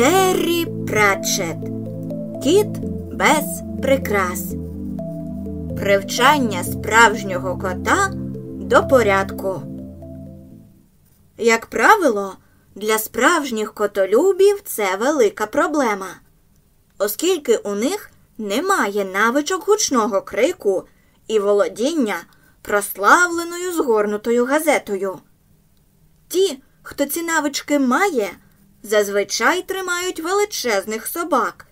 Террі Пратчет Кіт без прикрас. Привчання справжнього кота до порядку. Як правило, для справжніх котолюбів це велика проблема, оскільки у них немає навичок гучного крику і володіння прославленою згорнутою газетою. Ті, хто ці навички має, зазвичай тримають величезних собак,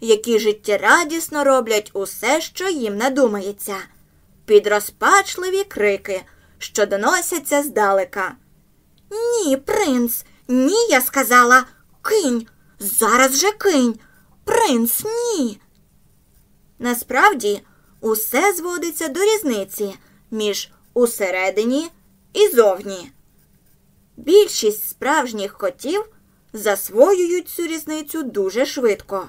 які життєрадісно роблять усе, що їм надумається, під розпачливі крики, що доносяться здалека. Ні, принц, ні, я сказала, кинь, зараз же кинь. Принц, ні. Насправді, усе зводиться до різниці між усередині і зовні. Більшість справжніх котів засвоюють цю різницю дуже швидко.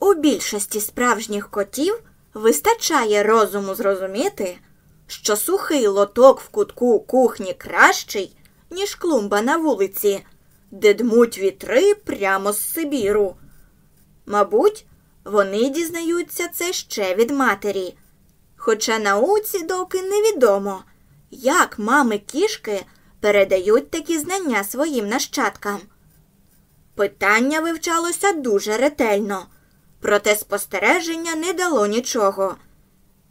У більшості справжніх котів вистачає розуму зрозуміти, що сухий лоток в кутку кухні кращий, ніж клумба на вулиці, де дмуть вітри прямо з Сибіру. Мабуть, вони дізнаються це ще від матері. Хоча науці доки невідомо, як мами кішки передають такі знання своїм нащадкам. Питання вивчалося дуже ретельно, проте спостереження не дало нічого.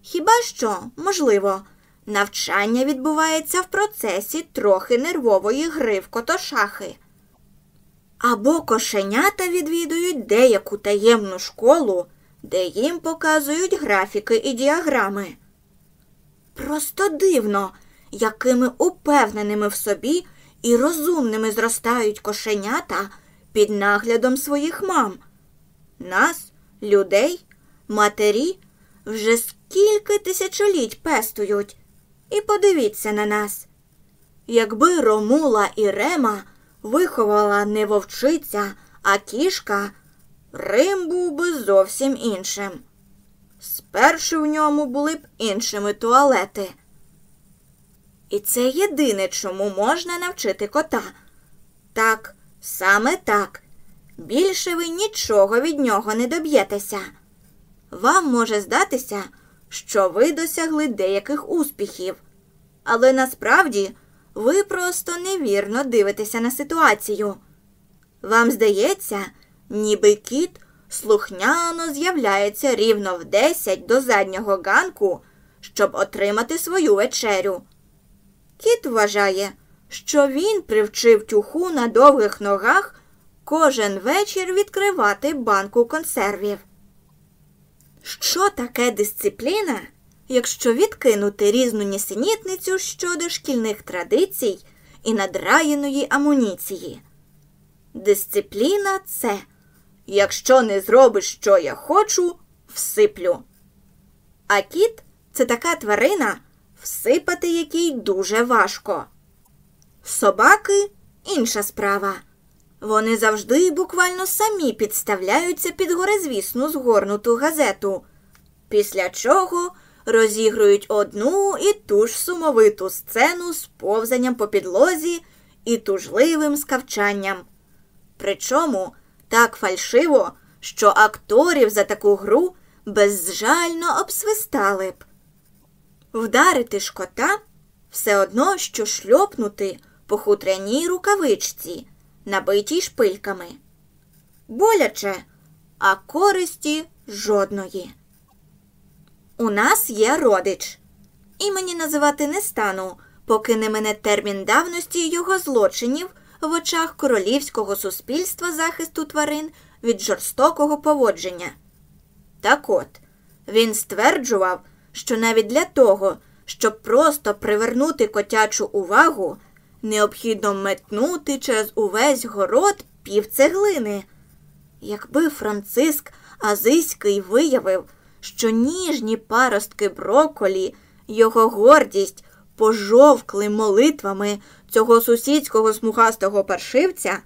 Хіба що, можливо, навчання відбувається в процесі трохи нервової гри в котошахи. Або кошенята відвідують деяку таємну школу, де їм показують графіки і діаграми. Просто дивно, якими упевненими в собі і розумними зростають кошенята під наглядом своїх мам. Нас, людей, матері, вже скільки тисячоліть пестують. І подивіться на нас. Якби Ромула і Рема виховала не вовчиця, а кішка, Рим був би зовсім іншим. Спершу в ньому були б іншими туалети. І це єдине, чому можна навчити кота. Так, саме так. Більше ви нічого від нього не доб'єтеся. Вам може здатися, що ви досягли деяких успіхів, але насправді ви просто невірно дивитеся на ситуацію. Вам здається, ніби кіт слухняно з'являється рівно в десять до заднього ганку, щоб отримати свою вечерю. Кіт вважає, що він привчив тюху на довгих ногах кожен вечір відкривати банку консервів. Що таке дисципліна, якщо відкинути різну нісенітницю щодо шкільних традицій і надраєної амуніції? Дисципліна це якщо не зробиш, що я хочу, всиплю. А кіт це така тварина, всипати якій дуже важко. Собаки інша справа. Вони завжди буквально самі підставляються під горизвісну згорнуту газету, після чого розігрують одну і ту ж сумовиту сцену з повзанням по підлозі і тужливим скавчанням. Причому так фальшиво, що акторів за таку гру безжально обсвистали б. Вдарити ж кота все одно, що шльопнути по хутряній рукавичці, набитій шпильками. Боляче, а користі жодної. У нас є родич. Імені називати не стану, поки не мене термін давності його злочинів в очах королівського суспільства захисту тварин від жорстокого поводження. Так от, він стверджував, що навіть для того, щоб просто привернути котячу увагу, необхідно метнути через увесь город пів цеглини. Якби Франциск Азиський виявив, що ніжні паростки броколі, його гордість пожовкли молитвами цього сусідського смугастого паршивця,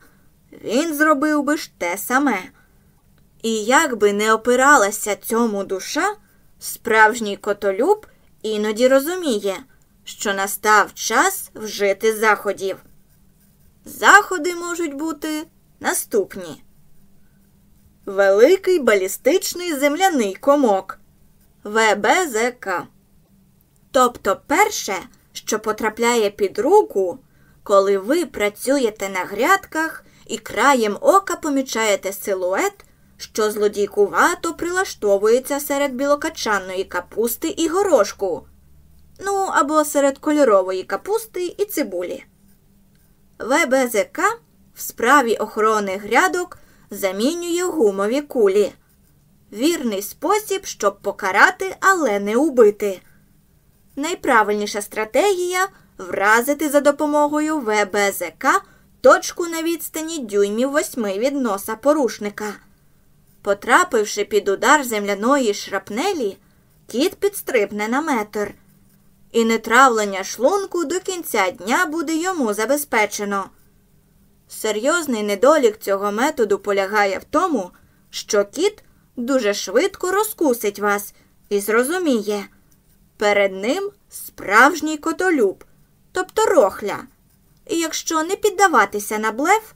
він зробив би ж те саме. І як би не опиралася цьому душа, справжній котолюб іноді розуміє, що настав час вжити заходів. Заходи можуть бути наступні: Великий балістичний земляний комок ВБЗК. Тобто перше, що потрапляє під руку, коли ви працюєте на грядках і краєм ока помічаєте силует, що злодійкувато прилаштовується серед білокачанної капусти і горошку, ну або серед кольорової капусти і цибулі. ВБЗК в справі охорони грядок замінює гумові кулі. Вірний спосіб, щоб покарати, але не убити. Найправильніша стратегія вразити за допомогою ВБЗК точку на відстані дюймів восьми від носа порушника. Потрапивши під удар земляної шрапнелі, кіт підстрибне на метр. І нетравлення шлунку до кінця дня буде йому забезпечено. Серйозний недолік цього методу полягає в тому, що кіт дуже швидко розкусить вас і зрозуміє. Перед ним справжній котолюб, тобто рохля. І якщо не піддаватися на блеф,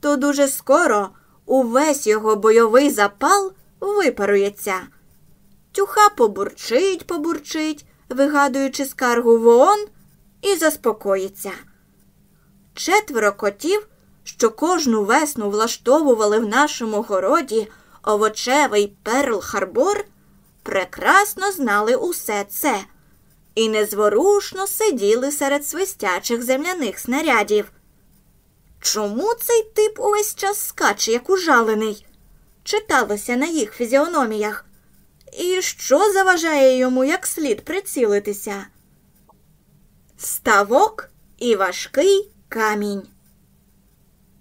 то дуже скоро увесь його бойовий запал випарується. Тюха побурчить, побурчить, вигадуючи скаргу вон, і заспокоїться. Четверо котів, що кожну весну влаштовували в нашому городі овочевий Перл Харбор, прекрасно знали усе це і незворушно сиділи серед свистячих земляних снарядів. Чому цей тип увесь час скаче, як ужалений? Читалося на їх фізіономіях. І що заважає йому як слід прицілитися? Ставок і важкий камінь.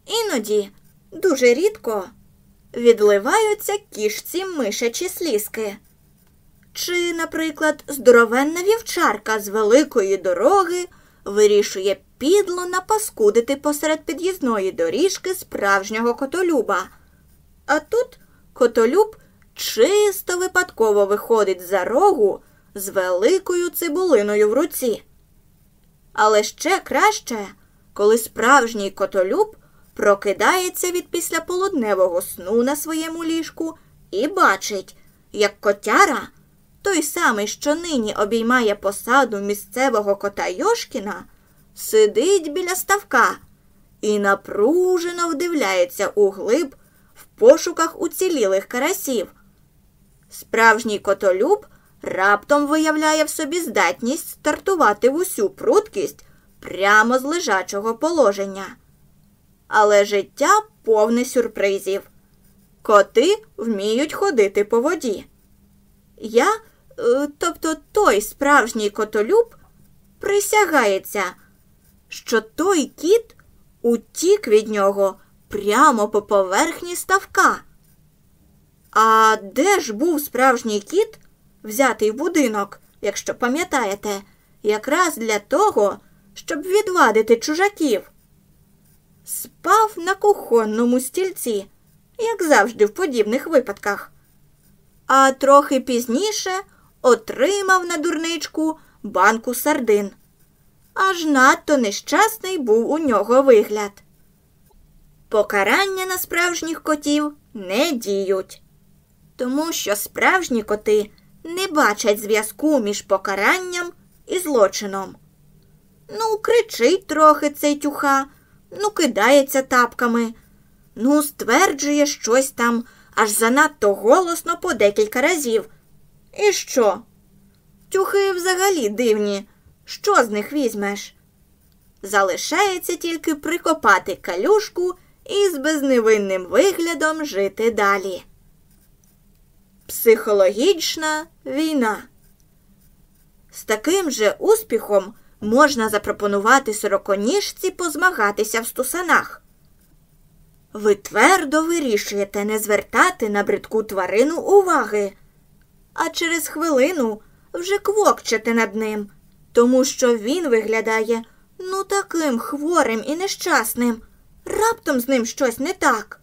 Іноді дуже рідко відливаються кішці мишачі слізки. Чи, наприклад, здоровенна вівчарка з великої дороги вирішує підло напаскудити посеред під'їзної доріжки справжнього котолюба. А тут котолюб чисто випадково виходить за рогу з великою цибулиною в руці. Але ще краще, коли справжній котолюб прокидається від післяполудневого сну на своєму ліжку і бачить, як котяра, той самий, що нині обіймає посаду місцевого кота Йошкіна, сидить біля ставка і напружено вдивляється у глиб в пошуках уцілілих карасів. Справжній котолюб раптом виявляє в собі здатність стартувати в усю пруткість прямо з лежачого положення. Але життя повне сюрпризів. Коти вміють ходити по воді. Я, е, тобто той справжній котолюб, присягається, що той кіт утік від нього прямо по поверхні ставка. А де ж був справжній кіт, взятий в будинок, якщо пам'ятаєте, якраз для того, щоб відвадити чужаків? Спав на кухонному стільці, як завжди в подібних випадках. А трохи пізніше отримав на дурничку банку сардин аж надто нещасний був у нього вигляд. Покарання на справжніх котів не діють, тому що справжні коти не бачать зв'язку між покаранням і злочином. Ну, кричить трохи цей тюха, ну, кидається тапками, ну, стверджує щось там аж занадто голосно по декілька разів. І що? Тюхи взагалі дивні. Що з них візьмеш? Залишається тільки прикопати калюшку і з безневинним виглядом жити далі. Психологічна війна. З таким же успіхом можна запропонувати сороконіжці позмагатися в стусанах. Ви твердо вирішуєте не звертати на бридку тварину уваги, а через хвилину вже квокчете над ним тому що він виглядає ну таким хворим і нещасним. Раптом з ним щось не так.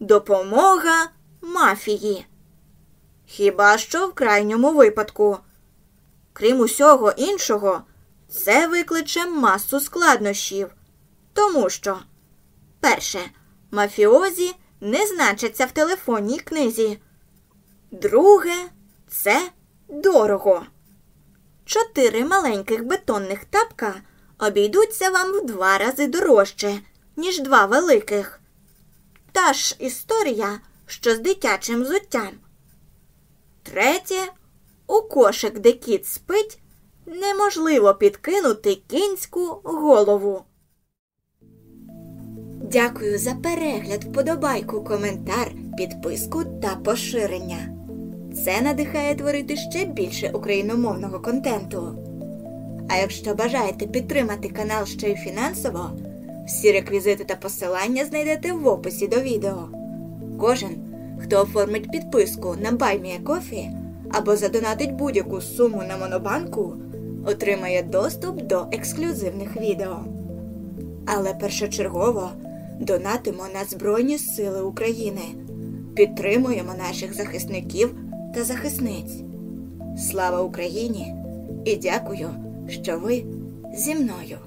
Допомога мафії. Хіба що в крайньому випадку. Крім усього іншого, це викличе масу складнощів, тому що Перше. Мафіозі не значаться в телефонній книзі. Друге це дорого. Чотири маленьких бетонних тапка обійдуться вам в два рази дорожче, ніж два великих. Та ж історія, що з дитячим взуттям. Третє. У кошик, де кіт спить, неможливо підкинути кінську голову. Дякую за перегляд, вподобайку, коментар, підписку та поширення. Це надихає творити ще більше україномовного контенту. А якщо бажаєте підтримати канал ще й фінансово, всі реквізити та посилання знайдете в описі до відео. Кожен, хто оформить підписку на BuyMeACoffee або задонатить будь-яку суму на монобанку, отримає доступ до ексклюзивних відео. Але першочергово донатимо на Збройні Сили України, підтримуємо наших захисників та захисниць. Слава Україні! І дякую, що ви зі мною.